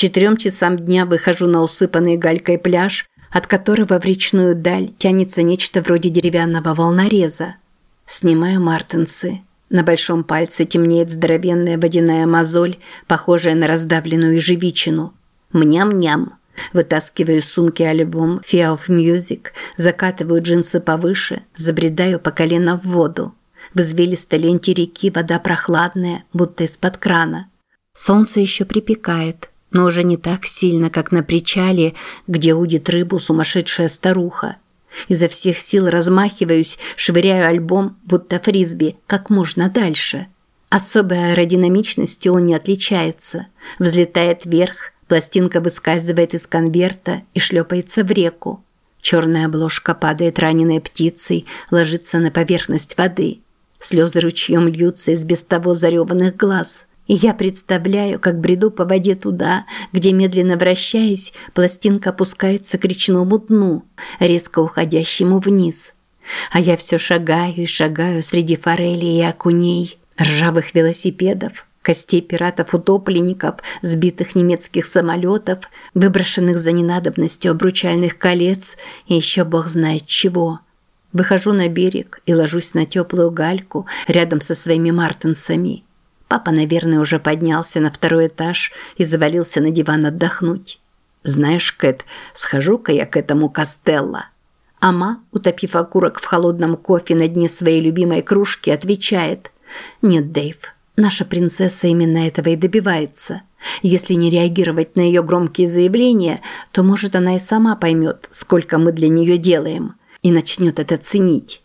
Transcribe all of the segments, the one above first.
четырем часам дня выхожу на усыпанный галькой пляж, от которого в речную даль тянется нечто вроде деревянного волнореза. Снимаю мартенсы. На большом пальце темнеет здоровенная водяная мозоль, похожая на раздавленную ежевичину. Мням-ням. Вытаскиваю из сумки альбом Fear of Music, закатываю джинсы повыше, забредаю по колено в воду. В извилистой ленте реки вода прохладная, будто из-под крана. Солнце еще припекает, но уже не так сильно, как на причале, где удит рыбу сумасшедшая старуха. Изо всех сил размахиваюсь, швыряю альбом, будто фрисби, как можно дальше. Особой аэродинамичностью он не отличается. Взлетает вверх, пластинка выскальзывает из конверта и шлепается в реку. Черная обложка падает раненой птицей, ложится на поверхность воды. Слезы ручьем льются из без того зареванных глаз – и я представляю, как бреду по воде туда, где, медленно вращаясь, пластинка опускается к речному дну, резко уходящему вниз. А я все шагаю и шагаю среди форелей и окуней, ржавых велосипедов, костей пиратов-утопленников, сбитых немецких самолетов, выброшенных за ненадобностью обручальных колец и еще бог знает чего. Выхожу на берег и ложусь на теплую гальку рядом со своими мартинсами. Папа, наверное, уже поднялся на второй этаж и завалился на диван отдохнуть. «Знаешь, Кэт, схожу-ка я к этому Костелло». Ама, утопив окурок в холодном кофе на дне своей любимой кружки, отвечает «Нет, Дэйв, наша принцесса именно этого и добивается. Если не реагировать на ее громкие заявления, то, может, она и сама поймет, сколько мы для нее делаем, и начнет это ценить».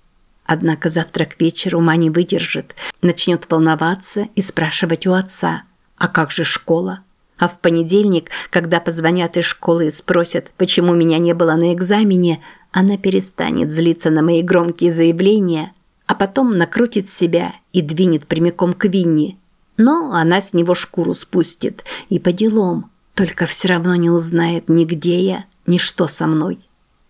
Однако завтра к вечеру не выдержит, начнет волноваться и спрашивать у отца, а как же школа? А в понедельник, когда позвонят из школы и спросят, почему меня не было на экзамене, она перестанет злиться на мои громкие заявления, а потом накрутит себя и двинет прямиком к Винни. Но она с него шкуру спустит, и по делам, только все равно не узнает ни где я, ни что со мной.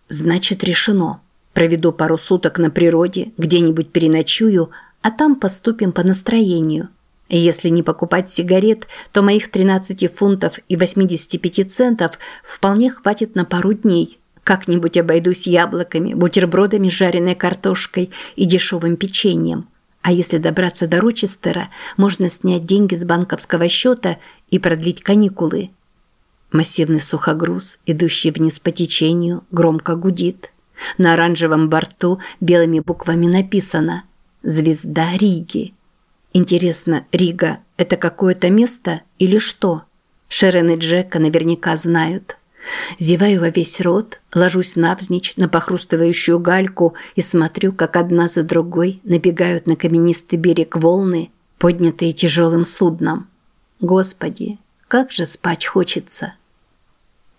Значит, решено. Проведу пару суток на природе, где-нибудь переночую, а там поступим по настроению. И если не покупать сигарет, то моих 13 фунтов и 85 центов вполне хватит на пару дней. Как-нибудь обойдусь яблоками, бутербродами с жареной картошкой и дешевым печеньем. А если добраться до Рочестера, можно снять деньги с банковского счета и продлить каникулы. Массивный сухогруз, идущий вниз по течению, громко гудит. На оранжевом борту белыми буквами написано «Звезда Риги». Интересно, Рига – это какое-то место или что? Шерен и Джека наверняка знают. Зеваю во весь рот, ложусь навзничь на похрустывающую гальку и смотрю, как одна за другой набегают на каменистый берег волны, поднятые тяжелым судном. Господи, как же спать хочется.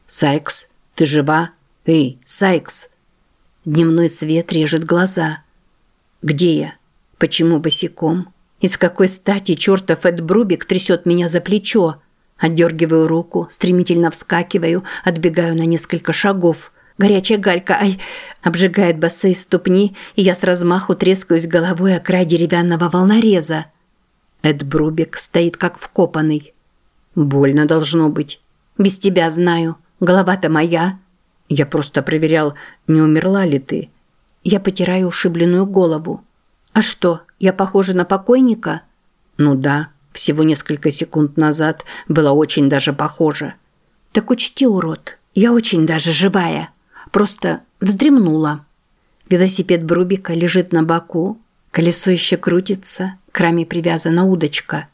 «Сайкс, ты жива? Эй, Сайкс!» Дневной свет режет глаза. Где я? Почему босиком? И с какой стати чертов Эд Брубик трясет меня за плечо? Отдергиваю руку, стремительно вскакиваю, отбегаю на несколько шагов. Горячая галька, ай, обжигает босые ступни, и я с размаху трескаюсь головой о край деревянного волнореза. Эд Брубик стоит как вкопанный. Больно должно быть. Без тебя знаю. Голова-то моя. Я просто проверял, не умерла ли ты. Я потираю ушибленную голову. А что, я похожа на покойника? Ну да, всего несколько секунд назад была очень даже похожа. Так учти, урод, я очень даже живая. Просто вздремнула. Велосипед Брубика лежит на боку, колесо еще крутится, к раме привязана удочка.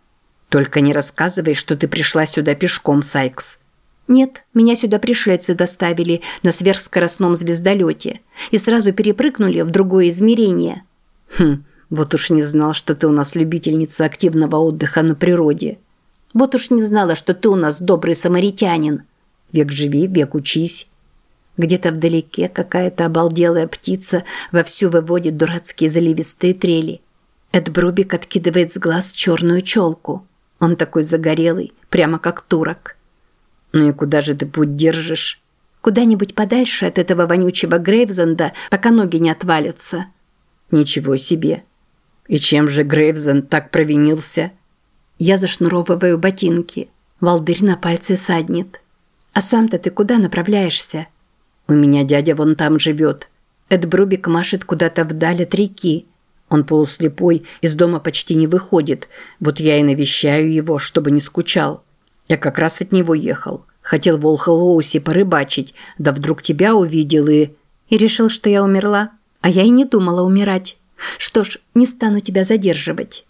Только не рассказывай, что ты пришла сюда пешком, Сайкс. Нет, меня сюда пришельцы доставили на сверхскоростном звездолете и сразу перепрыгнули в другое измерение. Хм, вот уж не знал, что ты у нас любительница активного отдыха на природе. Вот уж не знала, что ты у нас добрый самаритянин. Век живи, век учись. Где-то вдалеке какая-то обалделая птица вовсю выводит дурацкие заливистые трели. Эд Брубик откидывает с глаз черную челку. Он такой загорелый, прямо как турок. «Ну и куда же ты путь держишь?» «Куда-нибудь подальше от этого вонючего Грейвзенда, пока ноги не отвалятся». «Ничего себе! И чем же Грейвзенд так провинился?» Я зашнуровываю ботинки. Волдырь на пальце саднет. А сам-то ты куда направляешься? У меня дядя вон там живет. Эд Брубик машет куда-то вдаль от реки. Он полуслепой, из дома почти не выходит. Вот я и навещаю его, чтобы не скучал. Я как раз от него ехал. Хотел в Олхолоусе порыбачить, да вдруг тебя увидел и... И решил, что я умерла. А я и не думала умирать. Что ж, не стану тебя задерживать.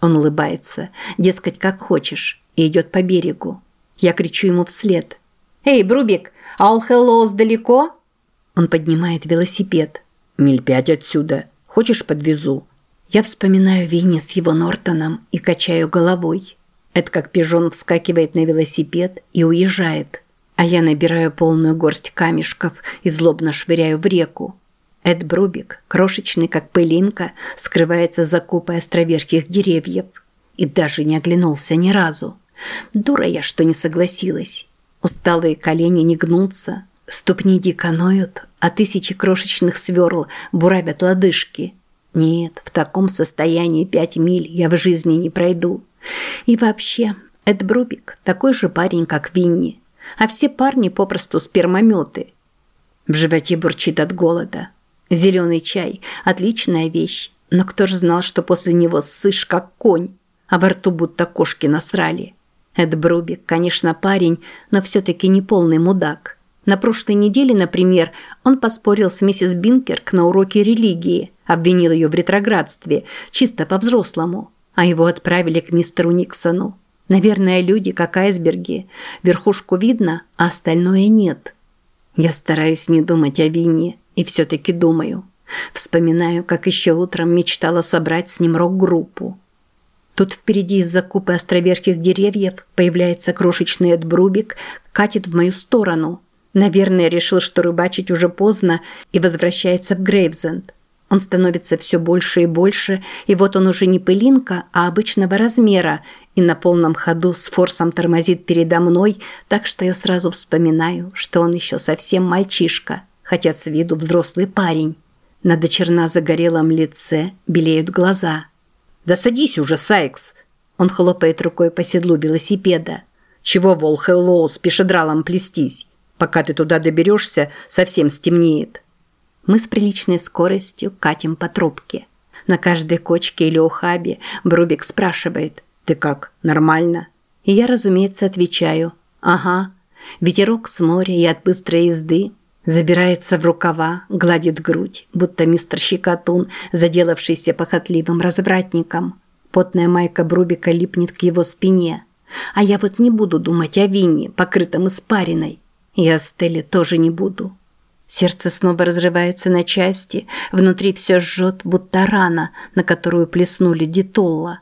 Он улыбается, дескать, как хочешь, и идет по берегу. Я кричу ему вслед. «Эй, Брубик, Алхеллоус далеко?» Он поднимает велосипед. «Миль пять отсюда. Хочешь, подвезу?» Я вспоминаю Винни с его Нортоном и качаю головой. Это как пижон вскакивает на велосипед и уезжает. А я набираю полную горсть камешков и злобно швыряю в реку. Эд Брубик, крошечный как пылинка, скрывается за купой островерхих деревьев. И даже не оглянулся ни разу. Дура я, что не согласилась. Усталые колени не гнутся, ступни дико ноют, а тысячи крошечных сверл буравят лодыжки. Нет, в таком состоянии пять миль я в жизни не пройду. И вообще, Эд Брубик такой же парень, как Винни. А все парни попросту спермометы. В животе бурчит от голода. Зеленый чай – отличная вещь, но кто же знал, что после него ссышь как конь, а во рту будто кошки насрали. Эд Брубик, конечно, парень, но все-таки не полный мудак. На прошлой неделе, например, он поспорил с миссис Бинкерк на уроке религии, обвинил ее в ретроградстве, чисто по-взрослому, а его отправили к мистеру Никсону. Наверное, люди, как айсберги, верхушку видно, а остальное нет. Я стараюсь не думать о вине, и все-таки думаю. Вспоминаю, как еще утром мечтала собрать с ним рок-группу. Тут впереди из-за купы островерхих деревьев появляется крошечный отбрубик, катит в мою сторону. Наверное, решил, что рыбачить уже поздно и возвращается в Грейвзенд. Он становится все больше и больше, и вот он уже не пылинка, а обычного размера, и на полном ходу с форсом тормозит передо мной, так что я сразу вспоминаю, что он еще совсем мальчишка хотя с виду взрослый парень. На дочерна загорелом лице белеют глаза. «Да садись уже, Сайкс!» Он хлопает рукой по седлу велосипеда. «Чего, Волхеллоу, с пешедралом плестись? Пока ты туда доберешься, совсем стемнеет». Мы с приличной скоростью катим по трубке. На каждой кочке или ухабе Брубик спрашивает «Ты как, нормально?» И я, разумеется, отвечаю «Ага». Ветерок с моря и от быстрой езды Забирается в рукава, гладит грудь, будто мистер Щекотун, заделавшийся похотливым развратником. Потная майка Брубика липнет к его спине. А я вот не буду думать о Винне, покрытом испариной. И о Стелле тоже не буду. Сердце снова разрывается на части, внутри все жжет, будто рана, на которую плеснули детолла.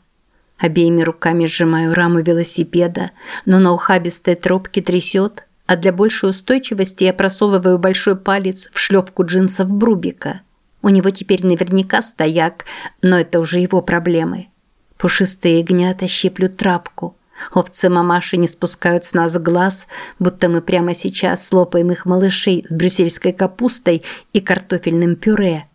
Обеими руками сжимаю раму велосипеда, но на ухабистой тропке трясет – а для большей устойчивости я просовываю большой палец в шлёвку джинсов Брубика. У него теперь наверняка стояк, но это уже его проблемы. Пушистые ягнята щиплют травку. Овцы-мамаши не спускают с нас глаз, будто мы прямо сейчас слопаем их малышей с брюссельской капустой и картофельным пюре.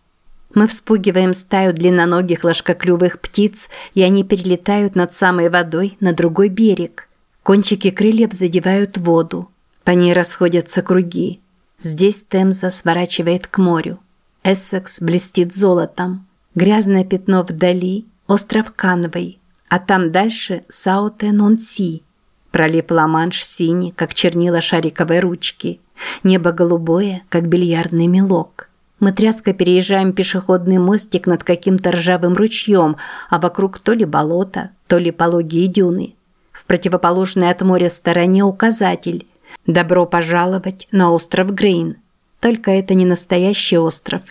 Мы вспугиваем стаю длинноногих ложкоклювых птиц, и они перелетают над самой водой на другой берег. Кончики крыльев задевают воду. По ней расходятся круги. Здесь Темза сворачивает к морю. Эссекс блестит золотом. Грязное пятно вдали – остров Канвей, а там дальше – Ла-Манш синий, как чернила шариковой ручки. Небо голубое, как бильярдный мелок. Мы тряска переезжаем пешеходный мостик над каким-то ржавым ручьем, а вокруг то ли болото, то ли пологие дюны. В противоположной от моря стороне указатель – Добро пожаловать на остров Грейн. Только это не настоящий остров,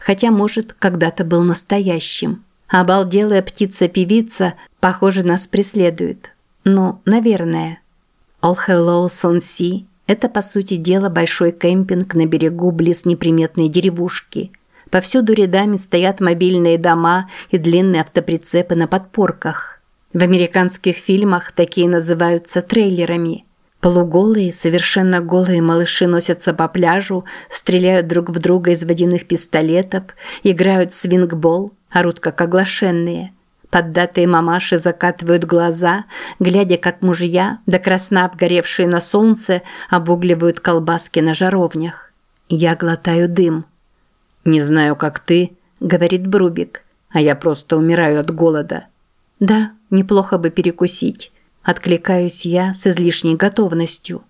хотя, может, когда-то был настоящим. Обалделая птица-певица, похоже, нас преследует. Ну, наверное. All Hello Son Sea – это, по сути дела, большой кемпинг на берегу близ неприметной деревушки. Повсюду рядами стоят мобильные дома и длинные автоприцепы на подпорках. В американских фильмах такие называются трейлерами – Полуголые, совершенно голые малыши носятся по пляжу, стреляют друг в друга из водяных пистолетов, играют в свингбол, орут как оглашенные. Поддатые мамаши закатывают глаза, глядя, как мужья, до красна обгоревшие на солнце, обугливают колбаски на жаровнях. Я глотаю дым. «Не знаю, как ты», — говорит Брубик, «а я просто умираю от голода». «Да, неплохо бы перекусить». Откликаюсь я с излишней готовностью.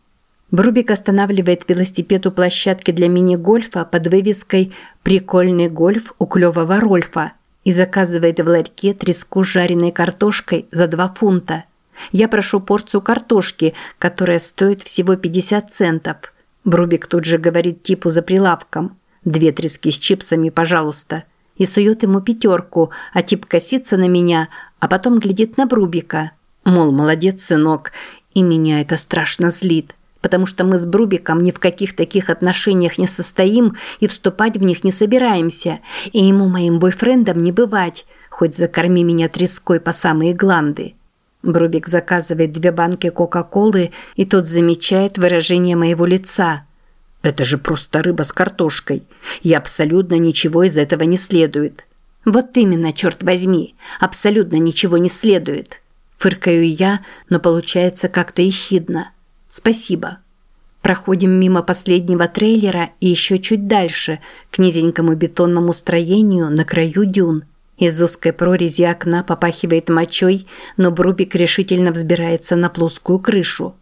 Брубик останавливает велосипед у площадки для мини-гольфа под вывеской «Прикольный гольф у клёвого Рольфа» и заказывает в ларьке треску с жареной картошкой за 2 фунта. Я прошу порцию картошки, которая стоит всего 50 центов. Брубик тут же говорит типу за прилавком «Две трески с чипсами, пожалуйста» и сует ему пятерку, а тип косится на меня, а потом глядит на Брубика. Мол, молодец, сынок, и меня это страшно злит потому что мы с Брубиком ни в каких таких отношениях не состоим и вступать в них не собираемся, и ему моим бойфрендом не бывать, хоть закорми меня треской по самые гланды. Брубик заказывает две банки Кока-Колы, и тот замечает выражение моего лица. «Это же просто рыба с картошкой, и абсолютно ничего из этого не следует». «Вот именно, черт возьми, абсолютно ничего не следует». Фыркаю я, но получается как-то ехидно. Спасибо. Проходим мимо последнего трейлера и еще чуть дальше, к низенькому бетонному строению на краю дюн. Из узкой прорези окна попахивает мочой, но Брубик решительно взбирается на плоскую крышу.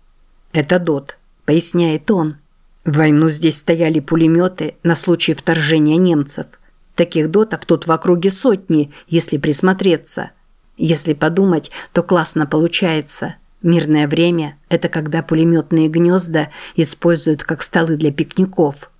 «Это ДОТ», – поясняет он. «В войну здесь стояли пулеметы на случай вторжения немцев. Таких дотов тут в округе сотни, если присмотреться. Если подумать, то классно получается». Мирное время – это когда пулеметные гнезда используют как столы для пикников.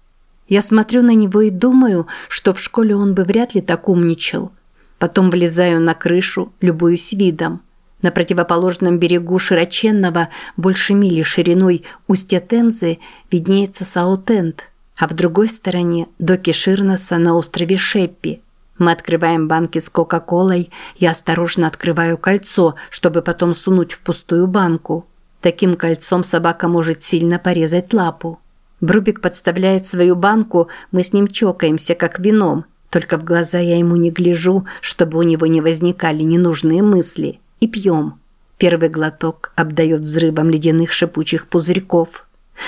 Я смотрю на него и думаю, что в школе он бы вряд ли так умничал. Потом влезаю на крышу, любуюсь видом. На противоположном берегу широченного, больше мили шириной устья Темзы виднеется Саутенд, а в другой стороне – доки Ширнеса на острове Шеппи – мы открываем банки с Кока-Колой, я осторожно открываю кольцо, чтобы потом сунуть в пустую банку. Таким кольцом собака может сильно порезать лапу. Брубик подставляет свою банку, мы с ним чокаемся, как вином. Только в глаза я ему не гляжу, чтобы у него не возникали ненужные мысли. И пьем. Первый глоток обдает взрывом ледяных шипучих пузырьков.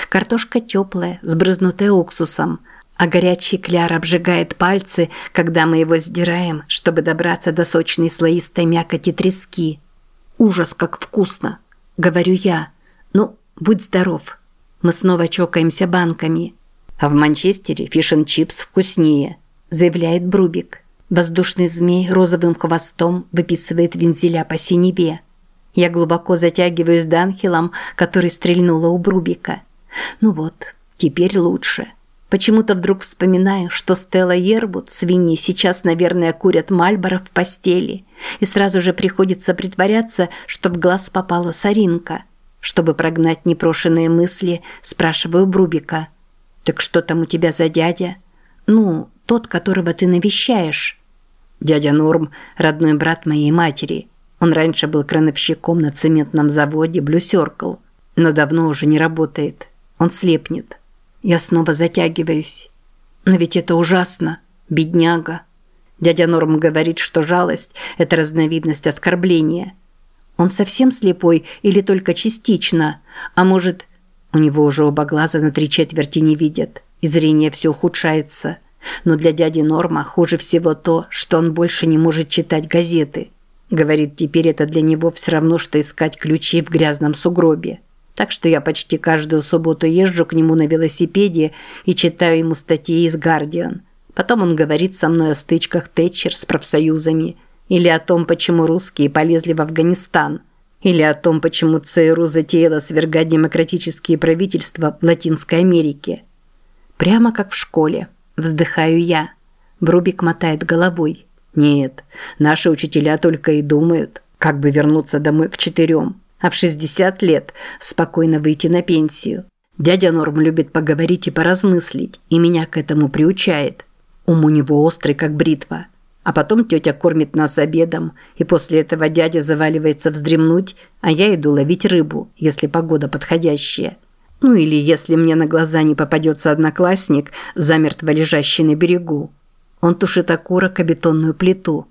Картошка теплая, сбрызнутая уксусом – а горячий кляр обжигает пальцы, когда мы его сдираем, чтобы добраться до сочной слоистой мякоти трески. Ужас, как вкусно, говорю я. Ну, будь здоров. Мы снова чокаемся банками. А в Манчестере фиш-н-чипс вкуснее, заявляет Брубик. Воздушный змей розовым хвостом выписывает вензеля по синеве. Я глубоко затягиваюсь Данхилом, который стрельнула у Брубика. Ну вот, теперь лучше. Почему-то вдруг вспоминаю, что Стелла Ербут, свиньи, сейчас, наверное, курят Мальборо в постели. И сразу же приходится притворяться, что в глаз попала соринка. Чтобы прогнать непрошенные мысли, спрашиваю Брубика. «Так что там у тебя за дядя?» «Ну, тот, которого ты навещаешь». «Дядя Норм – родной брат моей матери. Он раньше был крановщиком на цементном заводе Blue Circle, но давно уже не работает. Он слепнет». Я снова затягиваюсь. Но ведь это ужасно. Бедняга. Дядя Норм говорит, что жалость – это разновидность оскорбления. Он совсем слепой или только частично? А может, у него уже оба глаза на три четверти не видят, и зрение все ухудшается. Но для дяди Норма хуже всего то, что он больше не может читать газеты. Говорит, теперь это для него все равно, что искать ключи в грязном сугробе. Так что я почти каждую субботу езжу к нему на велосипеде и читаю ему статьи из «Гардиан». Потом он говорит со мной о стычках Тэтчер с профсоюзами, или о том, почему русские полезли в Афганистан, или о том, почему ЦРУ затеяла свергать демократические правительства в Латинской Америке. Прямо как в школе. Вздыхаю я. Брубик мотает головой. Нет, наши учителя только и думают, как бы вернуться домой к четырем а в 60 лет спокойно выйти на пенсию. Дядя Норм любит поговорить и поразмыслить, и меня к этому приучает. Ум у него острый, как бритва. А потом тетя кормит нас обедом, и после этого дядя заваливается вздремнуть, а я иду ловить рыбу, если погода подходящая. Ну или если мне на глаза не попадется одноклассник, замертво лежащий на берегу. Он тушит окурок о бетонную плиту.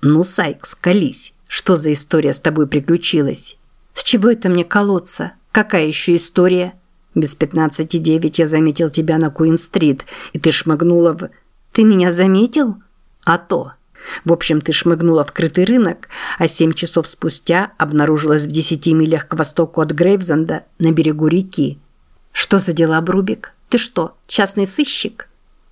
«Ну, Сайкс, колись», Что за история с тобой приключилась? С чего это мне колоться? Какая еще история? Без пятнадцати девять я заметил тебя на Куин-стрит, и ты шмыгнула в... Ты меня заметил? А то. В общем, ты шмыгнула в крытый рынок, а семь часов спустя обнаружилась в десяти милях к востоку от Грейвзенда на берегу реки. Что за дела, Брубик? Ты что, частный сыщик?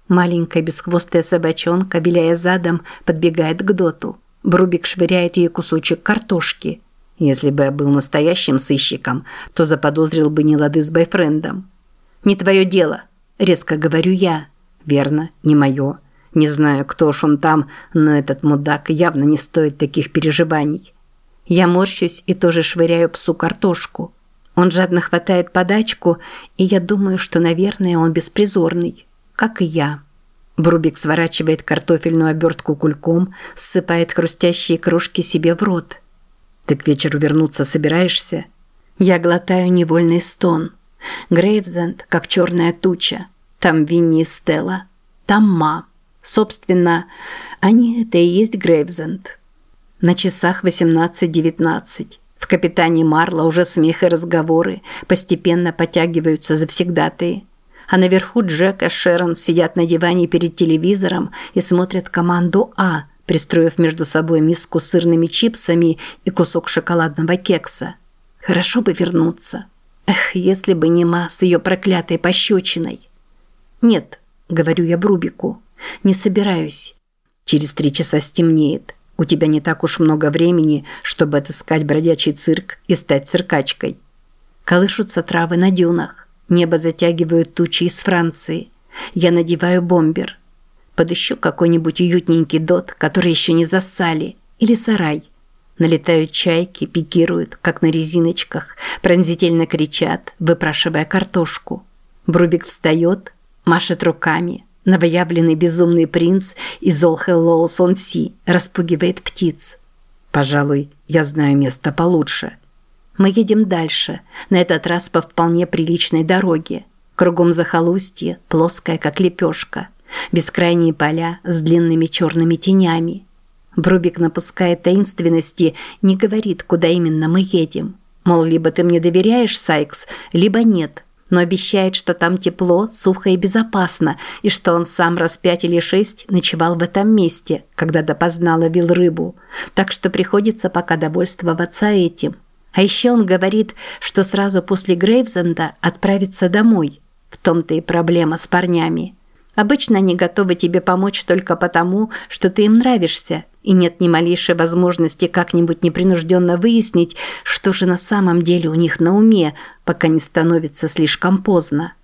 Маленькая бесхвостая собачонка, виляя задом, подбегает к Доту. Брубик швыряет ей кусочек картошки. Если бы я был настоящим сыщиком, то заподозрил бы нелады с бойфрендом. «Не твое дело», – резко говорю я. «Верно, не мое. Не знаю, кто ж он там, но этот мудак явно не стоит таких переживаний». Я морщусь и тоже швыряю псу картошку. Он жадно хватает подачку, и я думаю, что, наверное, он беспризорный, как и я. Брубик сворачивает картофельную обертку кульком, ссыпает хрустящие крошки себе в рот. «Ты к вечеру вернуться собираешься?» Я глотаю невольный стон. Грейвзенд, как черная туча. Там Винни и Стелла. Там Ма. Собственно, они это и есть Грейвзенд. На часах 18.19. В «Капитане Марла» уже смех и разговоры постепенно подтягиваются завсегдатые а наверху Джек и Шерон сидят на диване перед телевизором и смотрят команду А, пристроив между собой миску с сырными чипсами и кусок шоколадного кекса. Хорошо бы вернуться. Эх, если бы не Ма с ее проклятой пощечиной. Нет, говорю я Брубику, не собираюсь. Через три часа стемнеет. У тебя не так уж много времени, чтобы отыскать бродячий цирк и стать циркачкой. Колышутся травы на дюнах. Небо затягивают тучи из Франции. Я надеваю бомбер. Подыщу какой-нибудь уютненький дот, который еще не засали. Или сарай. Налетают чайки, пикируют, как на резиночках, пронзительно кричат, выпрашивая картошку. Брубик встает, машет руками. Новоявленный безумный принц из Hello Сонси распугивает птиц. «Пожалуй, я знаю место получше», мы едем дальше, на этот раз по вполне приличной дороге. Кругом захолустье, плоское, как лепешка. Бескрайние поля с длинными черными тенями. Брубик напускает таинственности, не говорит, куда именно мы едем. Мол, либо ты мне доверяешь, Сайкс, либо нет. Но обещает, что там тепло, сухо и безопасно, и что он сам раз пять или шесть ночевал в этом месте, когда допоздна ловил рыбу. Так что приходится пока довольствоваться этим. А еще он говорит, что сразу после Грейвзенда отправится домой. В том-то и проблема с парнями. Обычно они готовы тебе помочь только потому, что ты им нравишься, и нет ни малейшей возможности как-нибудь непринужденно выяснить, что же на самом деле у них на уме, пока не становится слишком поздно.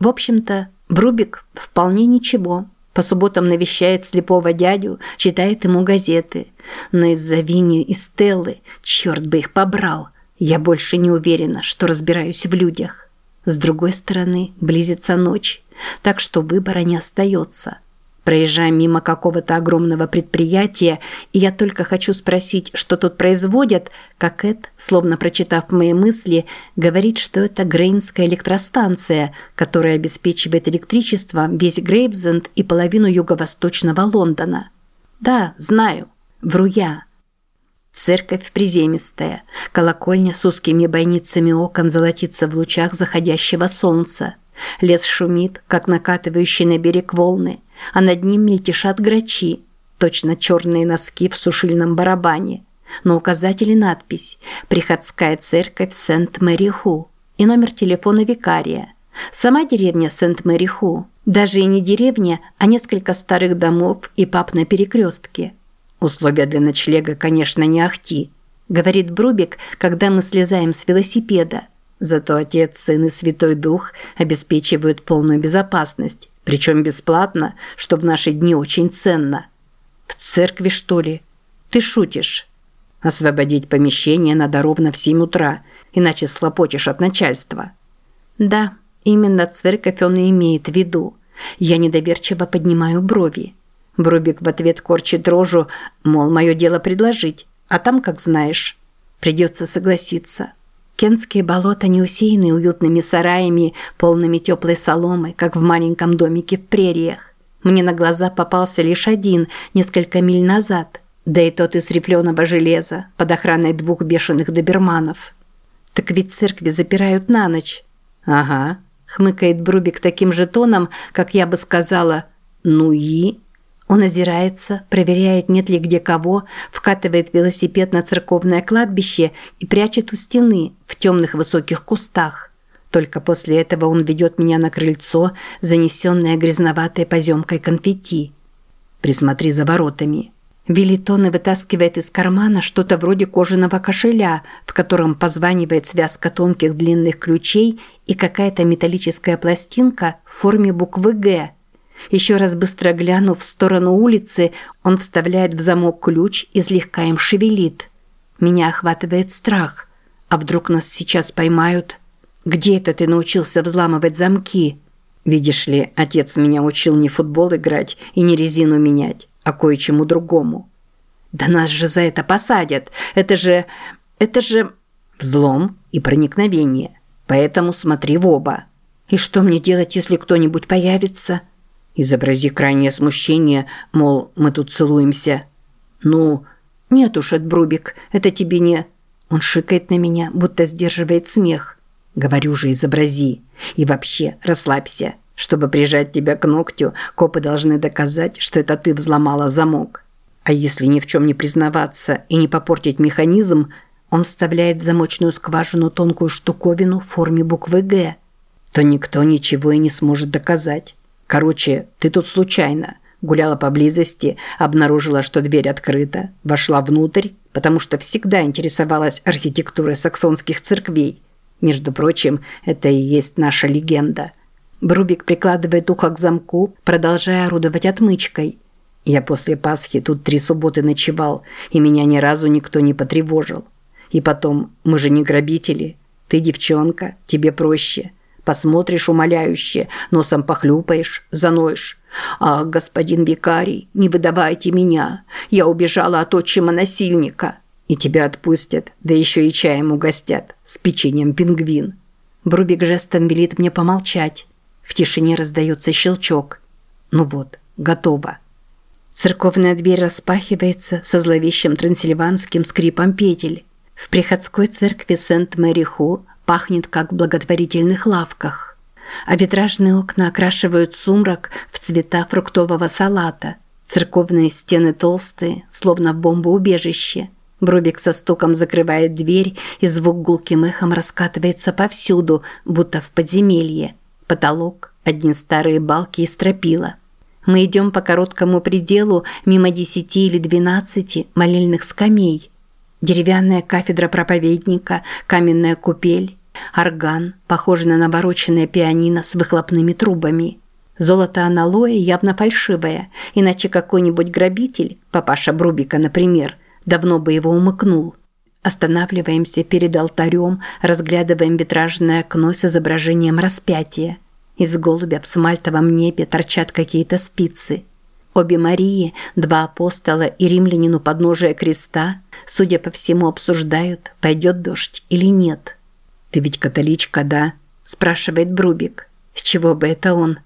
В общем-то, Брубик вполне ничего. По субботам навещает слепого дядю, читает ему газеты. Но из-за Вини и Стеллы, черт бы их побрал, я больше не уверена, что разбираюсь в людях. С другой стороны, близится ночь, так что выбора не остается. Проезжаем мимо какого-то огромного предприятия, и я только хочу спросить, что тут производят, как Эд, словно прочитав мои мысли, говорит, что это Грейнская электростанция, которая обеспечивает электричеством весь Грейвзенд и половину юго-восточного Лондона. Да, знаю. Вру я. Церковь приземистая, колокольня с узкими бойницами окон золотится в лучах заходящего солнца. Лес шумит, как накатывающий на берег волны, а над ним мельтешат грачи, точно черные носки в сушильном барабане. На указателе надпись «Приходская церковь Сент-Мэри-Ху» и номер телефона викария. Сама деревня Сент-Мэри-Ху. Даже и не деревня, а несколько старых домов и пап на перекрестке – Условия для ночлега, конечно, не ахти, говорит Брубик, когда мы слезаем с велосипеда. Зато Отец, Сын и Святой Дух обеспечивают полную безопасность, причем бесплатно, что в наши дни очень ценно. В церкви, что ли? Ты шутишь? Освободить помещение надо ровно в 7 утра, иначе слопочешь от начальства. Да, именно церковь он и имеет в виду. Я недоверчиво поднимаю брови. Брубик в ответ корчит рожу, мол, мое дело предложить, а там, как знаешь. Придется согласиться. Кентские болота не усеяны уютными сараями, полными теплой соломы, как в маленьком домике в прериях. Мне на глаза попался лишь один, несколько миль назад. Да и тот из рифленого железа, под охраной двух бешеных доберманов. Так ведь церкви запирают на ночь. Ага, хмыкает Брубик таким же тоном, как я бы сказала «ну и...» Он озирается, проверяет, нет ли где кого, вкатывает велосипед на церковное кладбище и прячет у стены в темных высоких кустах. Только после этого он ведет меня на крыльцо, занесенное грязноватой поземкой конфетти. Присмотри за воротами. Велитон вытаскивает из кармана что-то вроде кожаного кошеля, в котором позванивает связка тонких длинных ключей и какая-то металлическая пластинка в форме буквы «Г». Еще раз быстро глянув в сторону улицы, он вставляет в замок ключ и слегка им шевелит. Меня охватывает страх. А вдруг нас сейчас поймают? Где это ты научился взламывать замки? Видишь ли, отец меня учил не футбол играть и не резину менять, а кое-чему другому. Да нас же за это посадят. Это же... это же... Взлом и проникновение. Поэтому смотри в оба. И что мне делать, если кто-нибудь появится?» Изобрази крайнее смущение, мол, мы тут целуемся. Ну, нет уж, Эдбрубик, это тебе не... Он шикает на меня, будто сдерживает смех. Говорю же, изобрази. И вообще, расслабься. Чтобы прижать тебя к ногтю, копы должны доказать, что это ты взломала замок. А если ни в чем не признаваться и не попортить механизм, он вставляет в замочную скважину тонкую штуковину в форме буквы «Г», то никто ничего и не сможет доказать. Короче, ты тут случайно. Гуляла поблизости, обнаружила, что дверь открыта, вошла внутрь, потому что всегда интересовалась архитектурой саксонских церквей. Между прочим, это и есть наша легенда. Брубик прикладывает ухо к замку, продолжая орудовать отмычкой. Я после Пасхи тут три субботы ночевал, и меня ни разу никто не потревожил. И потом, мы же не грабители. Ты девчонка, тебе проще. Посмотришь умоляюще, носом похлюпаешь, заноешь. «Ах, господин викарий, не выдавайте меня. Я убежала от отчима насильника». И тебя отпустят, да еще и чаем угостят, с печеньем пингвин. Брубик жестом велит мне помолчать. В тишине раздается щелчок. Ну вот, готово. Церковная дверь распахивается со зловещим трансильванским скрипом петель. В приходской церкви Сент-Мэри-Ху пахнет, как в благотворительных лавках. А витражные окна окрашивают сумрак в цвета фруктового салата. Церковные стены толстые, словно в бомбоубежище. Брубик со стуком закрывает дверь, и звук гулким эхом раскатывается повсюду, будто в подземелье. Потолок, одни старые балки и стропила. Мы идем по короткому пределу мимо десяти или двенадцати молельных скамей – Деревянная кафедра проповедника, каменная купель, орган, похожий на навороченное пианино с выхлопными трубами. Золото аналоя явно фальшивое, иначе какой-нибудь грабитель, папаша Брубика, например, давно бы его умыкнул. Останавливаемся перед алтарем, разглядываем витражное окно с изображением распятия. Из голубя в смальтовом небе торчат какие-то спицы – Обе Марии, два апостола и римлянину подножия креста, судя по всему, обсуждают, пойдет дождь или нет. «Ты ведь католичка, да?» – спрашивает Брубик. «С чего бы это он?»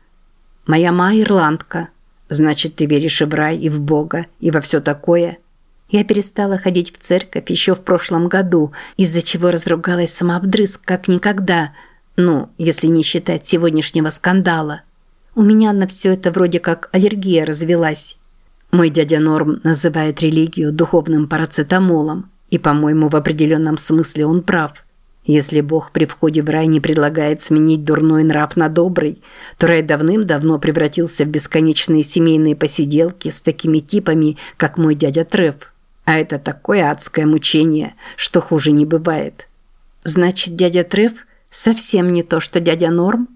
«Моя ма ирландка. Значит, ты веришь и в рай, и в Бога, и во все такое?» Я перестала ходить в церковь еще в прошлом году, из-за чего разругалась сама вдрызг, как никогда. Ну, если не считать сегодняшнего скандала. У меня на все это вроде как аллергия развелась. Мой дядя Норм называет религию духовным парацетамолом, и, по-моему, в определенном смысле он прав. Если Бог при входе в рай не предлагает сменить дурной нрав на добрый, то рай давным-давно превратился в бесконечные семейные посиделки с такими типами, как мой дядя Треф. А это такое адское мучение, что хуже не бывает. Значит, дядя Треф совсем не то, что дядя Норм?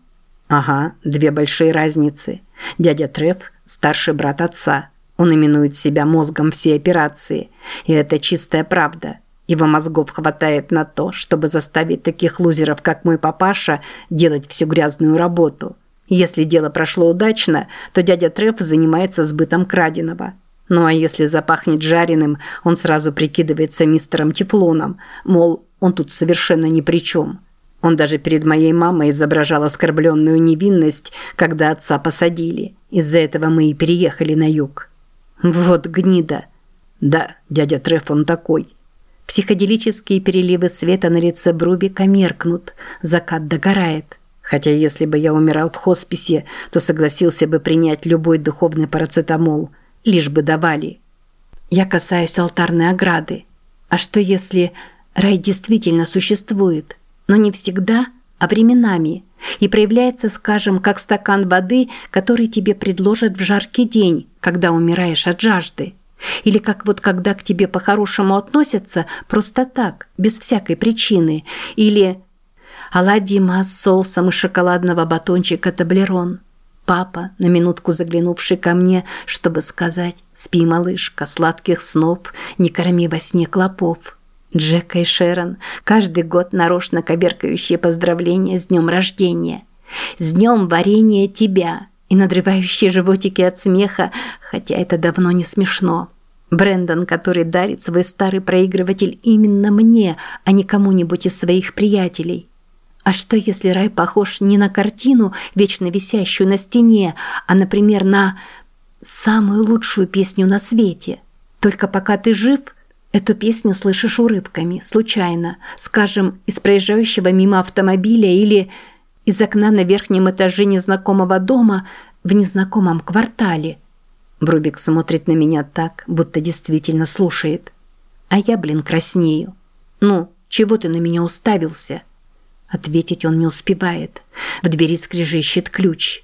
Ага, две большие разницы. Дядя Треф – старший брат отца. Он именует себя мозгом всей операции. И это чистая правда. Его мозгов хватает на то, чтобы заставить таких лузеров, как мой папаша, делать всю грязную работу. Если дело прошло удачно, то дядя Треф занимается сбытом краденого. Ну а если запахнет жареным, он сразу прикидывается мистером Тефлоном, мол, он тут совершенно ни при чем. Он даже перед моей мамой изображал оскорбленную невинность, когда отца посадили. Из-за этого мы и переехали на юг. Вот гнида. Да, дядя Треф он такой. Психоделические переливы света на лице Брубика меркнут, закат догорает. Хотя если бы я умирал в хосписе, то согласился бы принять любой духовный парацетамол, лишь бы давали. Я касаюсь алтарной ограды. А что если рай действительно существует, но не всегда, а временами, и проявляется, скажем, как стакан воды, который тебе предложат в жаркий день, когда умираешь от жажды? Или как вот когда к тебе по-хорошему относятся просто так, без всякой причины? Или оладьи масс с соусом из шоколадного батончика таблерон? Папа, на минутку заглянувший ко мне, чтобы сказать «Спи, малышка, сладких снов, не корми во сне клопов». Джека и Шерон, каждый год нарочно коверкающие поздравления с днем рождения. «С днем варенья тебя!» И надрывающие животики от смеха, хотя это давно не смешно. Брендон, который дарит свой старый проигрыватель именно мне, а не кому-нибудь из своих приятелей. А что, если рай похож не на картину, вечно висящую на стене, а, например, на самую лучшую песню на свете? Только пока ты жив, эту песню слышишь урывками, случайно, скажем, из проезжающего мимо автомобиля или из окна на верхнем этаже незнакомого дома в незнакомом квартале. Брубик смотрит на меня так, будто действительно слушает. А я, блин, краснею. «Ну, чего ты на меня уставился?» Ответить он не успевает. В двери скрежещет ключ.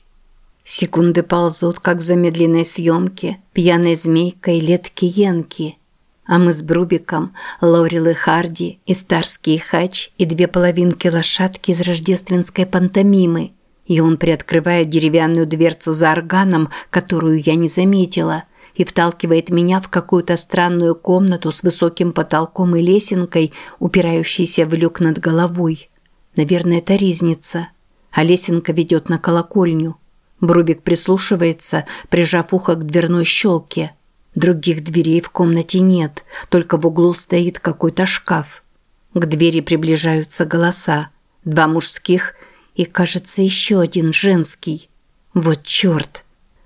Секунды ползут, как в замедленной съемке, пьяной змейкой летки Янки – а мы с Брубиком, Лорел и Харди, и Старский Хач, и две половинки лошадки из рождественской пантомимы. И он приоткрывает деревянную дверцу за органом, которую я не заметила, и вталкивает меня в какую-то странную комнату с высоким потолком и лесенкой, упирающейся в люк над головой. Наверное, это ризница. А лесенка ведет на колокольню. Брубик прислушивается, прижав ухо к дверной щелке – Других дверей в комнате нет, только в углу стоит какой-то шкаф. К двери приближаются голоса. Два мужских и, кажется, еще один женский. Вот черт!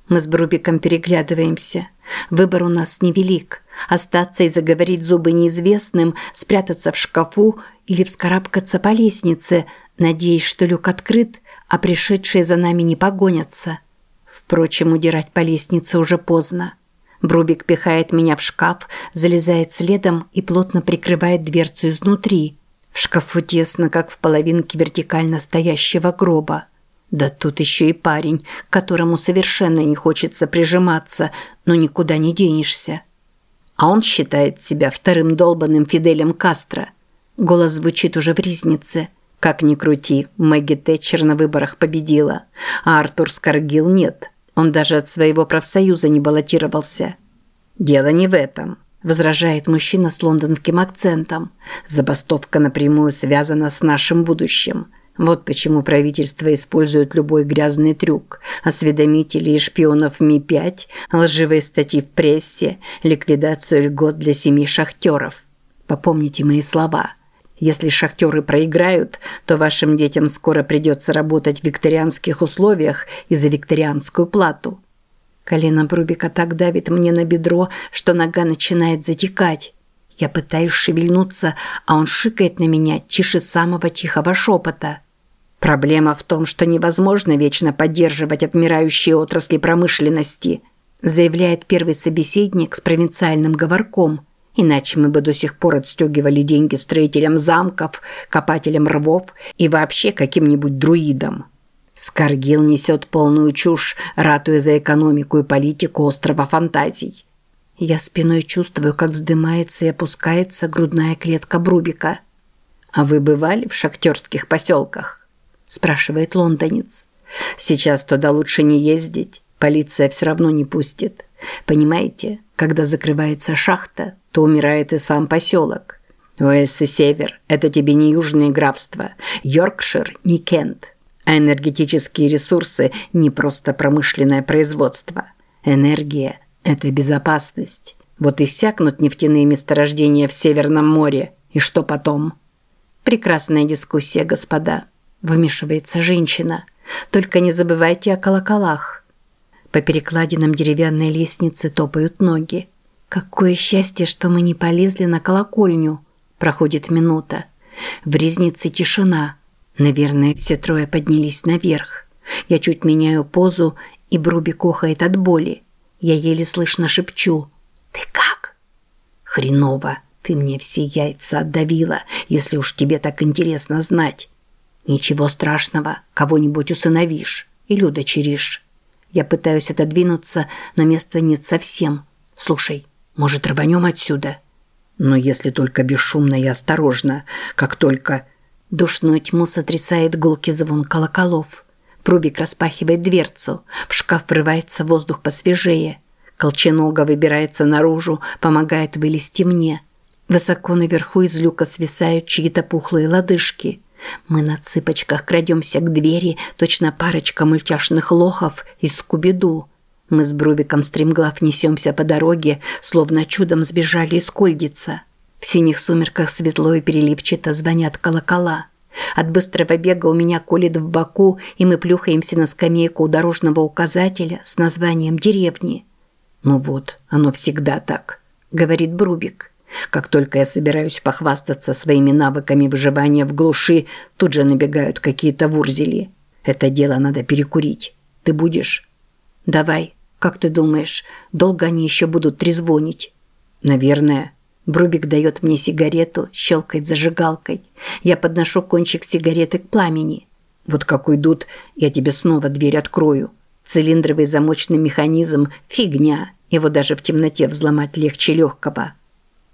Мы с Брубиком переглядываемся. Выбор у нас невелик. Остаться и заговорить зубы неизвестным, спрятаться в шкафу или вскарабкаться по лестнице, надеясь, что люк открыт, а пришедшие за нами не погонятся. Впрочем, удирать по лестнице уже поздно. Брубик пихает меня в шкаф, залезает следом и плотно прикрывает дверцу изнутри. В шкафу тесно, как в половинке вертикально стоящего гроба. Да тут еще и парень, которому совершенно не хочется прижиматься, но никуда не денешься. А он считает себя вторым долбанным Фиделем Кастро. Голос звучит уже в ризнице. Как ни крути, Мэгги Тэтчер на выборах победила, а Артур Скаргил нет. Он даже от своего профсоюза не баллотировался. «Дело не в этом», – возражает мужчина с лондонским акцентом. «Забастовка напрямую связана с нашим будущим». Вот почему правительство использует любой грязный трюк. Осведомителей и шпионов Ми-5, лживые статьи в прессе, ликвидацию льгот для семей шахтеров. Попомните мои слова. Если шахтеры проиграют, то вашим детям скоро придется работать в викторианских условиях и за викторианскую плату. Колено Брубика так давит мне на бедро, что нога начинает затекать. Я пытаюсь шевельнуться, а он шикает на меня тише самого тихого шепота. Проблема в том, что невозможно вечно поддерживать отмирающие отрасли промышленности, заявляет первый собеседник с провинциальным говорком – Иначе мы бы до сих пор отстегивали деньги строителям замков, копателям рвов и вообще каким-нибудь друидам. Скаргил несет полную чушь, ратуя за экономику и политику острова фантазий. Я спиной чувствую, как вздымается и опускается грудная клетка Брубика. «А вы бывали в шахтерских поселках?» – спрашивает лондонец. «Сейчас туда лучше не ездить, полиция все равно не пустит. Понимаете, когда закрывается шахта, то умирает и сам поселок. Уэльс и Север – это тебе не южные графства, Йоркшир – не Кент. А энергетические ресурсы – не просто промышленное производство. Энергия – это безопасность. Вот иссякнут нефтяные месторождения в Северном море, и что потом? Прекрасная дискуссия, господа. Вмешивается женщина. Только не забывайте о колоколах. По перекладинам деревянной лестницы топают ноги. Какое счастье, что мы не полезли на колокольню. Проходит минута. В резнице тишина. Наверное, все трое поднялись наверх. Я чуть меняю позу, и Бруби кохает от боли. Я еле слышно шепчу. «Ты как?» «Хреново. Ты мне все яйца отдавила, если уж тебе так интересно знать. Ничего страшного, кого-нибудь усыновишь или удочеришь. Я пытаюсь отодвинуться, но места нет совсем. Слушай, может, рванем отсюда?» «Но если только бесшумно и осторожно, как только...» Душную тьму сотрясает гулкий звон колоколов. Прубик распахивает дверцу. В шкаф врывается воздух посвежее. Колченога выбирается наружу, помогает вылезти мне. Высоко наверху из люка свисают чьи-то пухлые лодыжки. Мы на цыпочках крадемся к двери, точно парочка мультяшных лохов из Скуби-Ду. Мы с Брубиком стремглав несемся по дороге, словно чудом сбежали из Кольдица. В синих сумерках светло и переливчато звонят колокола. От быстрого бега у меня колет в боку, и мы плюхаемся на скамейку у дорожного указателя с названием деревни. «Ну вот, оно всегда так», – говорит Брубик. «Как только я собираюсь похвастаться своими навыками выживания в глуши, тут же набегают какие-то вурзели. Это дело надо перекурить. Ты будешь?» «Давай. Как ты думаешь, долго они еще будут трезвонить?» «Наверное». Брубик дает мне сигарету, щелкает зажигалкой. Я подношу кончик сигареты к пламени. Вот как уйдут, я тебе снова дверь открою. Цилиндровый замочный механизм – фигня. Его даже в темноте взломать легче легкого.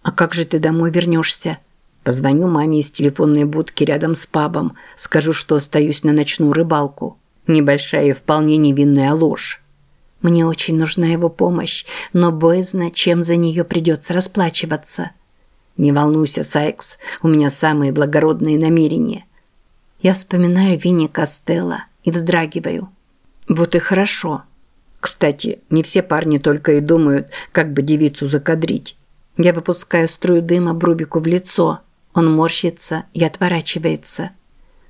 А как же ты домой вернешься? Позвоню маме из телефонной будки рядом с пабом. Скажу, что остаюсь на ночную рыбалку. Небольшая и вполне невинная ложь. Мне очень нужна его помощь, но боязно, чем за нее придется расплачиваться. Не волнуйся, Сайкс, у меня самые благородные намерения. Я вспоминаю Винни Костелло и вздрагиваю. Вот и хорошо. Кстати, не все парни только и думают, как бы девицу закадрить. Я выпускаю струю дыма Брубику в лицо. Он морщится и отворачивается.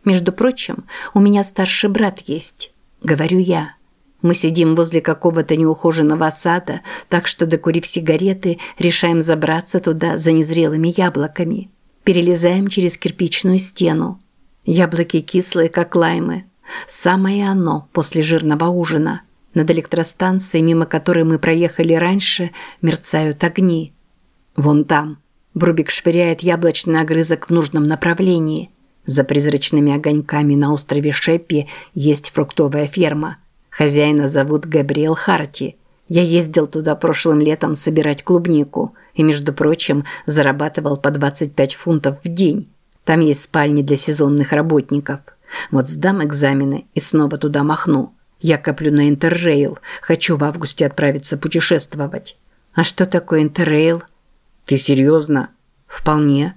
Между прочим, у меня старший брат есть, говорю я. Мы сидим возле какого-то неухоженного сада, так что, докурив сигареты, решаем забраться туда за незрелыми яблоками. Перелезаем через кирпичную стену. Яблоки кислые, как лаймы. Самое оно после жирного ужина. Над электростанцией, мимо которой мы проехали раньше, мерцают огни. Вон там. Брубик швыряет яблочный огрызок в нужном направлении. За призрачными огоньками на острове Шеппи есть фруктовая ферма – Хозяина зовут Габриэл Харти. Я ездил туда прошлым летом собирать клубнику и, между прочим, зарабатывал по 25 фунтов в день. Там есть спальни для сезонных работников. Вот сдам экзамены и снова туда махну. Я коплю на Интеррейл. Хочу в августе отправиться путешествовать. А что такое Интеррейл? Ты серьезно? Вполне.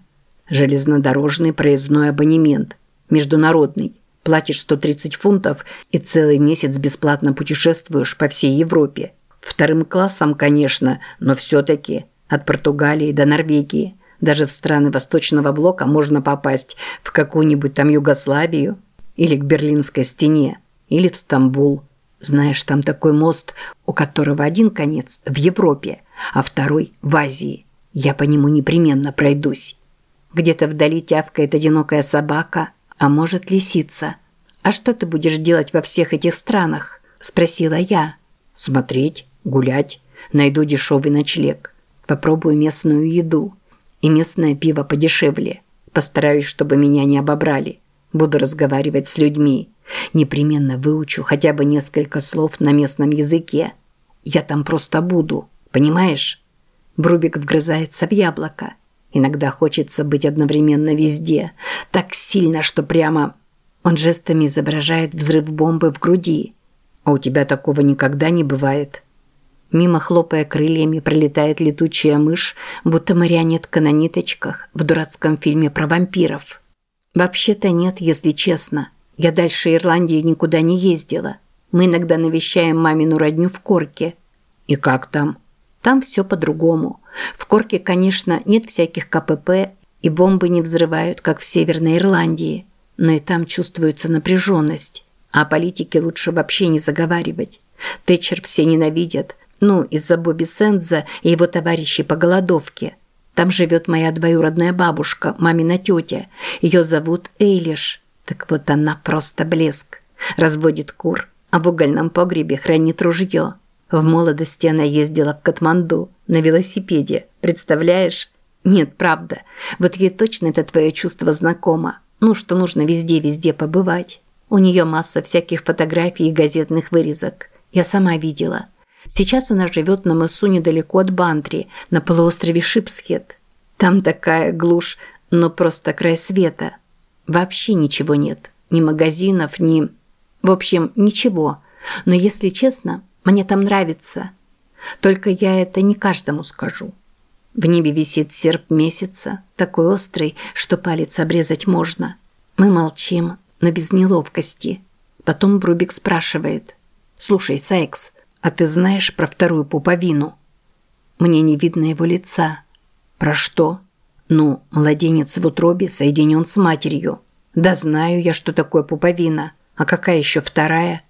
Железнодорожный проездной абонемент. Международный. Платишь 130 фунтов и целый месяц бесплатно путешествуешь по всей Европе. Вторым классом, конечно, но все-таки от Португалии до Норвегии. Даже в страны Восточного блока можно попасть в какую-нибудь там Югославию или к Берлинской стене, или в Стамбул. Знаешь, там такой мост, у которого один конец в Европе, а второй в Азии. Я по нему непременно пройдусь. Где-то вдали тявкает одинокая собака – а может лисица. А что ты будешь делать во всех этих странах? спросила я. Смотреть, гулять, найду дешевый ночлег, попробую местную еду и местное пиво подешевле. Постараюсь, чтобы меня не обобрали. Буду разговаривать с людьми. Непременно выучу хотя бы несколько слов на местном языке. Я там просто буду, понимаешь? Брубик вгрызается в яблоко. Иногда хочется быть одновременно везде, так сильно, что прямо... Он жестами изображает взрыв бомбы в груди. А у тебя такого никогда не бывает. Мимо хлопая крыльями пролетает летучая мышь, будто марионетка на ниточках в дурацком фильме про вампиров. Вообще-то нет, если честно. Я дальше Ирландии никуда не ездила. Мы иногда навещаем мамину родню в Корке. И как там? Там все по-другому. В Корке, конечно, нет всяких КПП, и бомбы не взрывают, как в Северной Ирландии. Но и там чувствуется напряженность. А о политике лучше вообще не заговаривать. Тэтчер все ненавидят, Ну, из-за Бобби Сенза и его товарищей по голодовке. Там живет моя двоюродная бабушка, мамина тетя. Ее зовут Эйлиш. Так вот она просто блеск. Разводит кур, а в угольном погребе хранит ружье. В молодости она ездила в Катманду на велосипеде. Представляешь? Нет, правда. Вот ей точно это твое чувство знакомо. Ну, что нужно везде-везде побывать. У нее масса всяких фотографий и газетных вырезок. Я сама видела. Сейчас она живет на мысу недалеко от Бантри, на полуострове Шипсхед. Там такая глушь, но просто край света. Вообще ничего нет. Ни магазинов, ни... В общем, ничего. Но если честно, мне там нравится. Только я это не каждому скажу. В небе висит серп месяца, такой острый, что палец обрезать можно. Мы молчим, но без неловкости. Потом Брубик спрашивает. «Слушай, Сайкс, а ты знаешь про вторую пуповину?» Мне не видно его лица. «Про что?» «Ну, младенец в утробе соединен с матерью. Да знаю я, что такое пуповина. А какая еще вторая?»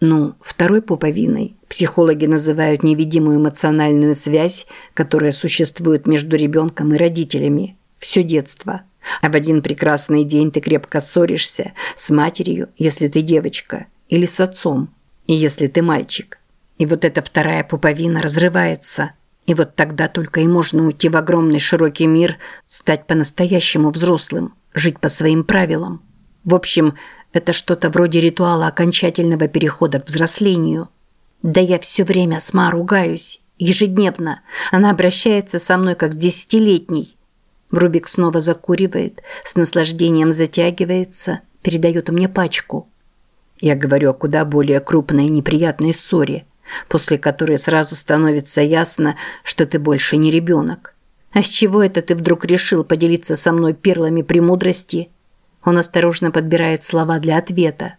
Ну, второй пуповиной психологи называют невидимую эмоциональную связь, которая существует между ребенком и родителями. Все детство. А в один прекрасный день ты крепко ссоришься с матерью, если ты девочка, или с отцом, и если ты мальчик. И вот эта вторая пуповина разрывается. И вот тогда только и можно уйти в огромный широкий мир, стать по-настоящему взрослым, жить по своим правилам. В общем, это что-то вроде ритуала окончательного перехода к взрослению. Да я все время с Ма ругаюсь. Ежедневно. Она обращается со мной как с десятилетней. Брубик снова закуривает, с наслаждением затягивается, передает мне пачку. Я говорю о куда более крупной и неприятной ссоре, после которой сразу становится ясно, что ты больше не ребенок. А с чего это ты вдруг решил поделиться со мной перлами премудрости – он осторожно подбирает слова для ответа.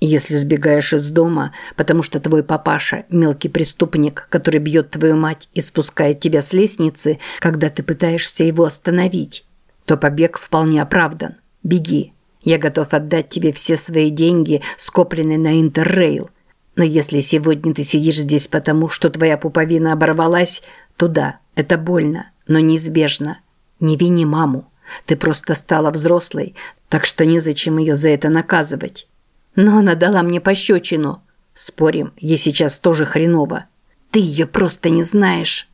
Если сбегаешь из дома, потому что твой папаша – мелкий преступник, который бьет твою мать и спускает тебя с лестницы, когда ты пытаешься его остановить, то побег вполне оправдан. Беги. Я готов отдать тебе все свои деньги, скопленные на Интеррейл. Но если сегодня ты сидишь здесь потому, что твоя пуповина оборвалась, то да, это больно, но неизбежно. Не вини маму. Ты просто стала взрослой, так что незачем ее за это наказывать. Но она дала мне пощечину. Спорим, ей сейчас тоже хреново. Ты ее просто не знаешь.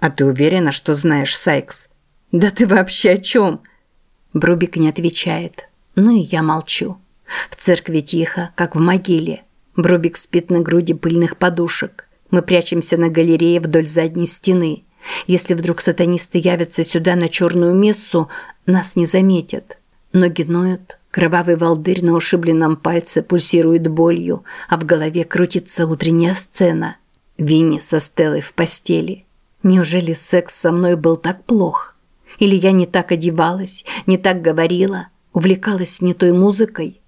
А ты уверена, что знаешь, Сайкс? Да ты вообще о чем? Брубик не отвечает. Ну и я молчу. В церкви тихо, как в могиле. Брубик спит на груди пыльных подушек. Мы прячемся на галерее вдоль задней стены. Если вдруг сатанисты явятся сюда на черную мессу, нас не заметят. Ноги ноют, кровавый волдырь на ушибленном пальце пульсирует болью, а в голове крутится утренняя сцена. Винни со Стеллой в постели. Неужели секс со мной был так плох? Или я не так одевалась, не так говорила, увлекалась не той музыкой?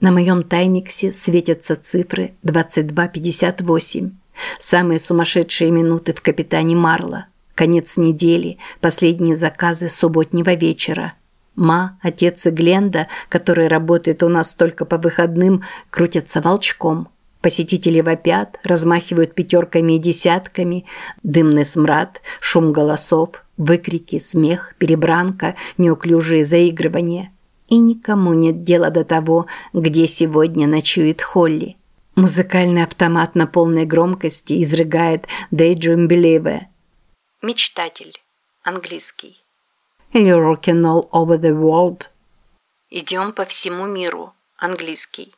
На моем таймиксе светятся цифры 2258. Самые сумасшедшие минуты в «Капитане Марла». Конец недели, последние заказы субботнего вечера. Ма, отец и Гленда, который работает у нас только по выходным, крутятся волчком. Посетители вопят, размахивают пятерками и десятками, дымный смрад, шум голосов, выкрики, смех, перебранка, неуклюжие заигрывания. И никому нет дела до того, где сегодня ночует Холли. Музыкальный автомат на полной громкости изрыгает «Daydream Believer». Мечтатель. Английский. You're rocking all over the world. Идем по всему миру. Английский.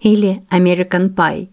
Или American Pie.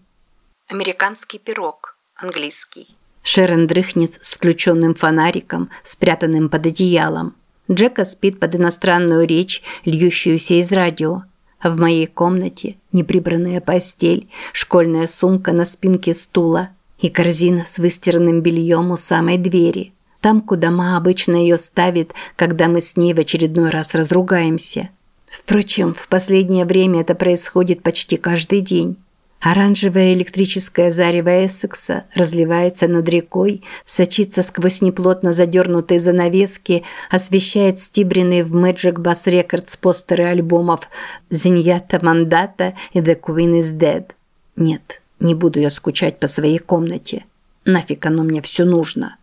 Американский пирог. Английский. Шерон дрыхнет с включенным фонариком, спрятанным под одеялом. Джека спит под иностранную речь, льющуюся из радио. В моей комнате неприбранная постель, школьная сумка на спинке стула и корзина с выстиранным бельем у самой двери. Там, куда ма обычно ее ставит, когда мы с ней в очередной раз разругаемся. Впрочем, в последнее время это происходит почти каждый день. Оранжевое электрическое зарево Эссекса разливается над рекой, сочится сквозь неплотно задернутые занавески, освещает стибренные в Magic Bass Records постеры альбомов «Зиньята Мандата» и «The Queen is Dead». Нет, не буду я скучать по своей комнате. Нафиг оно мне все нужно?